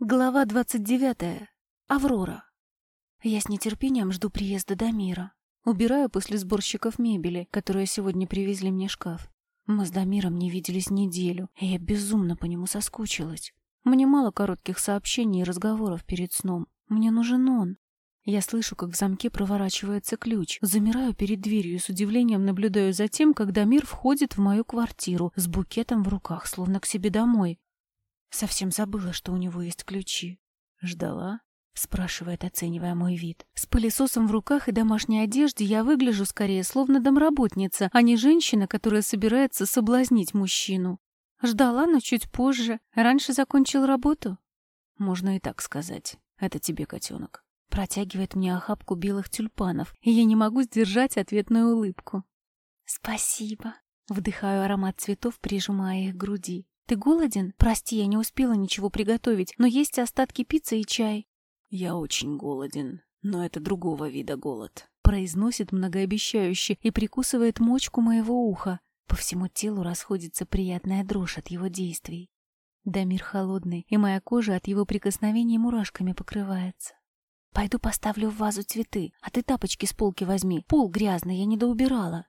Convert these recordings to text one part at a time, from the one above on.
Глава двадцать девятая. Аврора. Я с нетерпением жду приезда Дамира. Убираю после сборщиков мебели, которые сегодня привезли мне шкаф. Мы с Дамиром не виделись неделю, и я безумно по нему соскучилась. Мне мало коротких сообщений и разговоров перед сном. Мне нужен он. Я слышу, как в замке проворачивается ключ. Замираю перед дверью и с удивлением наблюдаю за тем, как Дамир входит в мою квартиру с букетом в руках, словно к себе домой. Совсем забыла, что у него есть ключи. Ждала? Спрашивает, оценивая мой вид. С пылесосом в руках и домашней одежде я выгляжу скорее словно домработница, а не женщина, которая собирается соблазнить мужчину. Ждала, но чуть позже. Раньше закончил работу. Можно и так сказать. Это тебе, котенок. Протягивает мне охапку белых тюльпанов, и я не могу сдержать ответную улыбку. Спасибо. Вдыхаю аромат цветов, прижимая их к груди. «Ты голоден? Прости, я не успела ничего приготовить, но есть остатки пиццы и чай». «Я очень голоден, но это другого вида голод», — произносит многообещающе и прикусывает мочку моего уха. По всему телу расходится приятная дрожь от его действий. Дамир холодный, и моя кожа от его прикосновений мурашками покрывается. «Пойду поставлю в вазу цветы, а ты тапочки с полки возьми. Пол грязный, я не доубирала».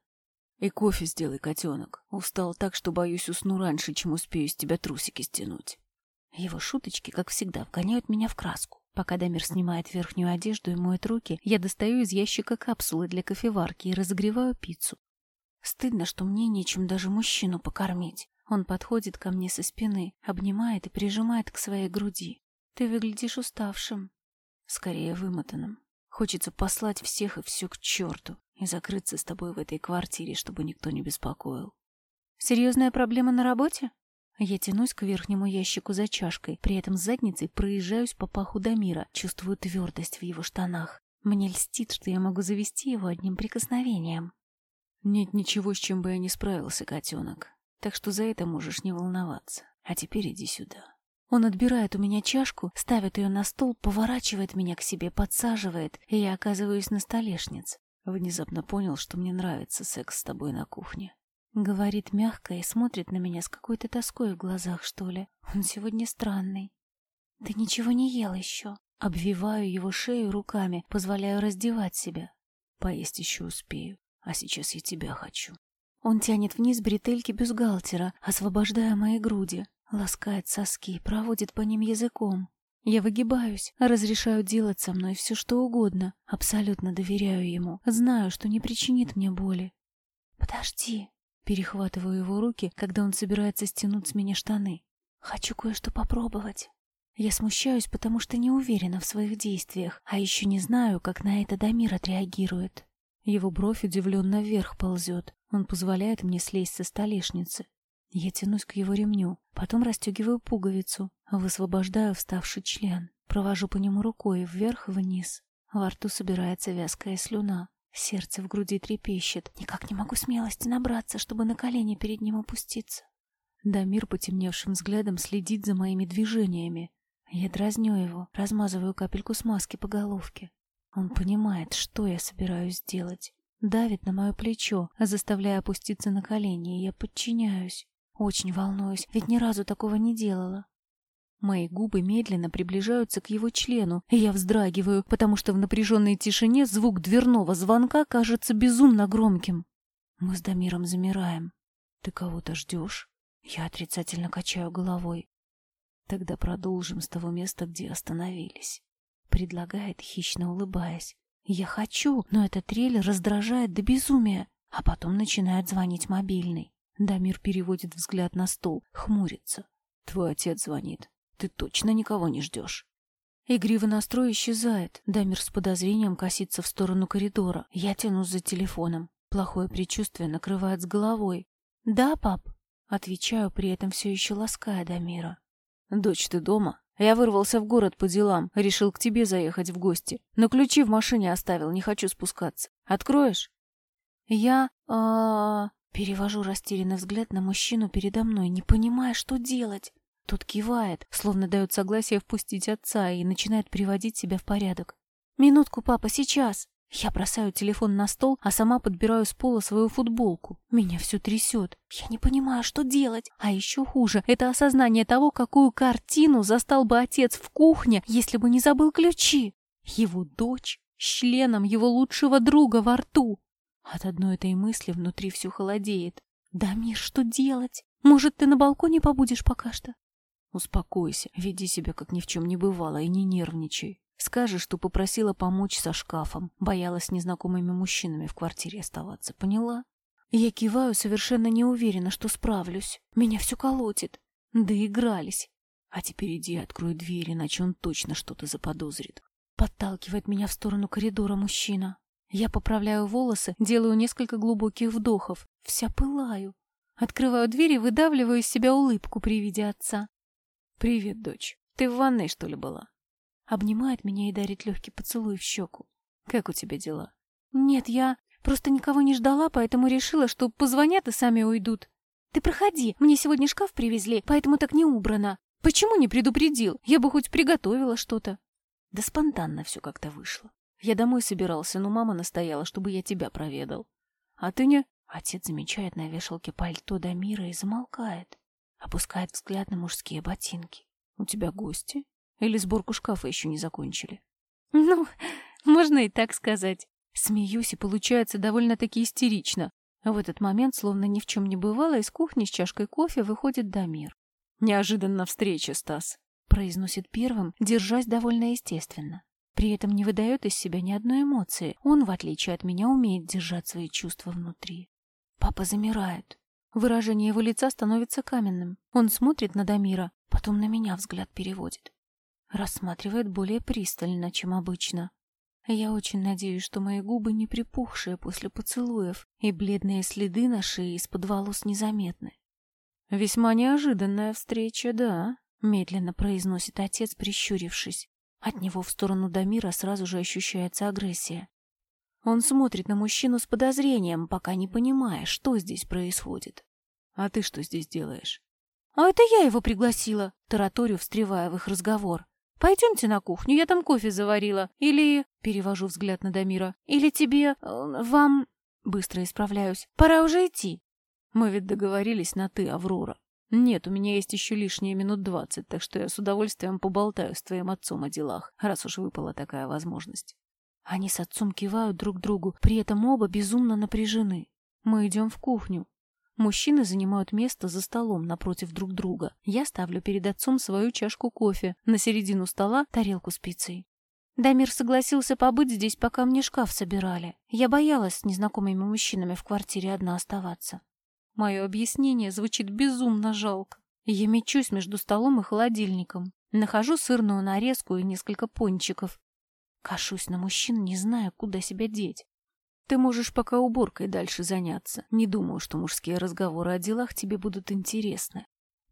И кофе сделай, котенок. Устал так, что боюсь усну раньше, чем успею с тебя трусики стянуть. Его шуточки, как всегда, вгоняют меня в краску. Пока Дамир снимает верхнюю одежду и моет руки, я достаю из ящика капсулы для кофеварки и разогреваю пиццу. Стыдно, что мне нечем даже мужчину покормить. Он подходит ко мне со спины, обнимает и прижимает к своей груди. Ты выглядишь уставшим. Скорее вымотанным. Хочется послать всех и все к черту и закрыться с тобой в этой квартире, чтобы никто не беспокоил. Серьезная проблема на работе? Я тянусь к верхнему ящику за чашкой, при этом задницей проезжаюсь по паху Дамира, чувствую твердость в его штанах. Мне льстит, что я могу завести его одним прикосновением. Нет ничего, с чем бы я не справился, котенок. Так что за это можешь не волноваться. А теперь иди сюда. Он отбирает у меня чашку, ставит ее на стол, поворачивает меня к себе, подсаживает, и я оказываюсь на столешнице. Внезапно понял, что мне нравится секс с тобой на кухне. Говорит мягко и смотрит на меня с какой-то тоской в глазах, что ли. Он сегодня странный. Ты ничего не ел еще. Обвиваю его шею руками, позволяю раздевать себя. Поесть еще успею, а сейчас я тебя хочу. Он тянет вниз бретельки бюстгальтера, освобождая мои груди. Ласкает соски, проводит по ним языком. Я выгибаюсь, разрешаю делать со мной все, что угодно. Абсолютно доверяю ему. Знаю, что не причинит мне боли. «Подожди!» Перехватываю его руки, когда он собирается стянуть с меня штаны. «Хочу кое-что попробовать». Я смущаюсь, потому что не уверена в своих действиях, а еще не знаю, как на это Дамир отреагирует. Его бровь удивленно вверх ползет. Он позволяет мне слезть со столешницы. Я тянусь к его ремню, потом расстегиваю пуговицу, высвобождаю вставший член, провожу по нему рукой вверх и вниз. Во рту собирается вязкая слюна. Сердце в груди трепещет. Никак не могу смелости набраться, чтобы на колени перед ним опуститься. Дамир потемневшим взглядом следит за моими движениями. Я дразню его, размазываю капельку смазки по головке. Он понимает, что я собираюсь сделать. Давит на мое плечо, заставляя опуститься на колени, и я подчиняюсь. Очень волнуюсь, ведь ни разу такого не делала. Мои губы медленно приближаются к его члену, и я вздрагиваю, потому что в напряженной тишине звук дверного звонка кажется безумно громким. Мы с Дамиром замираем. «Ты кого-то ждешь?» Я отрицательно качаю головой. «Тогда продолжим с того места, где остановились», — предлагает, хищно улыбаясь. «Я хочу, но этот трейлер раздражает до безумия, а потом начинает звонить мобильный. Дамир переводит взгляд на стол, хмурится. «Твой отец звонит. Ты точно никого не ждешь?» Игривый настрой исчезает. Дамир с подозрением косится в сторону коридора. Я тянусь за телефоном. Плохое предчувствие накрывает с головой. «Да, пап?» Отвечаю, при этом все еще лаская Дамира. «Дочь, ты дома?» Я вырвался в город по делам, решил к тебе заехать в гости. Но ключи в машине оставил, не хочу спускаться. Откроешь? Я... а Перевожу растерянный взгляд на мужчину передо мной, не понимая, что делать. Тот кивает, словно дает согласие впустить отца и начинает приводить себя в порядок. «Минутку, папа, сейчас!» Я бросаю телефон на стол, а сама подбираю с пола свою футболку. Меня все трясет. Я не понимаю, что делать. А еще хуже — это осознание того, какую картину застал бы отец в кухне, если бы не забыл ключи. Его дочь членом его лучшего друга во рту. От одной этой мысли внутри все холодеет. «Дамир, что делать? Может, ты на балконе побудешь пока что?» «Успокойся, веди себя, как ни в чем не бывало, и не нервничай. Скажешь, что попросила помочь со шкафом, боялась с незнакомыми мужчинами в квартире оставаться, поняла?» Я киваю, совершенно не уверена, что справлюсь. Меня все колотит. Доигрались. А теперь иди открой дверь, иначе он точно что-то заподозрит. Подталкивает меня в сторону коридора мужчина. Я поправляю волосы, делаю несколько глубоких вдохов. Вся пылаю. Открываю дверь и выдавливаю из себя улыбку при виде отца. «Привет, дочь. Ты в ванной, что ли, была?» Обнимает меня и дарит легкий поцелуй в щеку. «Как у тебя дела?» «Нет, я просто никого не ждала, поэтому решила, что позвонят и сами уйдут. Ты проходи, мне сегодня шкаф привезли, поэтому так не убрано. Почему не предупредил? Я бы хоть приготовила что-то». Да спонтанно все как-то вышло. Я домой собирался, но мама настояла, чтобы я тебя проведал. А ты не... Отец замечает на вешалке пальто Дамира и замолкает. Опускает взгляд на мужские ботинки. У тебя гости? Или сборку шкафа еще не закончили? Ну, можно и так сказать. Смеюсь, и получается довольно-таки истерично. В этот момент, словно ни в чем не бывало, из кухни с чашкой кофе выходит Дамир. «Неожиданно встреча, Стас», — произносит первым, держась довольно естественно. При этом не выдает из себя ни одной эмоции. Он, в отличие от меня, умеет держать свои чувства внутри. Папа замирает. Выражение его лица становится каменным. Он смотрит на Дамира, потом на меня взгляд переводит. Рассматривает более пристально, чем обычно. Я очень надеюсь, что мои губы не припухшие после поцелуев, и бледные следы на шее из-под волос незаметны. «Весьма неожиданная встреча, да», — медленно произносит отец, прищурившись. От него в сторону Дамира сразу же ощущается агрессия. Он смотрит на мужчину с подозрением, пока не понимая, что здесь происходит. «А ты что здесь делаешь?» «А это я его пригласила», — тараторю, встревая в их разговор. «Пойдемте на кухню, я там кофе заварила. Или...» — перевожу взгляд на Дамира. «Или тебе... Э, вам...» — быстро исправляюсь. «Пора уже идти». «Мы ведь договорились на «ты», Аврора». «Нет, у меня есть еще лишние минут двадцать, так что я с удовольствием поболтаю с твоим отцом о делах, раз уж выпала такая возможность». Они с отцом кивают друг другу, при этом оба безумно напряжены. Мы идем в кухню. Мужчины занимают место за столом напротив друг друга. Я ставлю перед отцом свою чашку кофе, на середину стола тарелку с пиццей. Дамир согласился побыть здесь, пока мне шкаф собирали. Я боялась с незнакомыми мужчинами в квартире одна оставаться. Мое объяснение звучит безумно жалко. Я мечусь между столом и холодильником. Нахожу сырную нарезку и несколько пончиков. Кашусь на мужчин, не зная, куда себя деть. Ты можешь пока уборкой дальше заняться. Не думаю, что мужские разговоры о делах тебе будут интересны.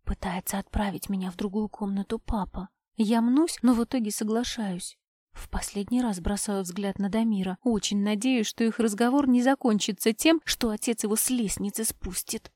Пытается отправить меня в другую комнату папа. Я мнусь, но в итоге соглашаюсь. В последний раз бросаю взгляд на Дамира. Очень надеюсь, что их разговор не закончится тем, что отец его с лестницы спустит.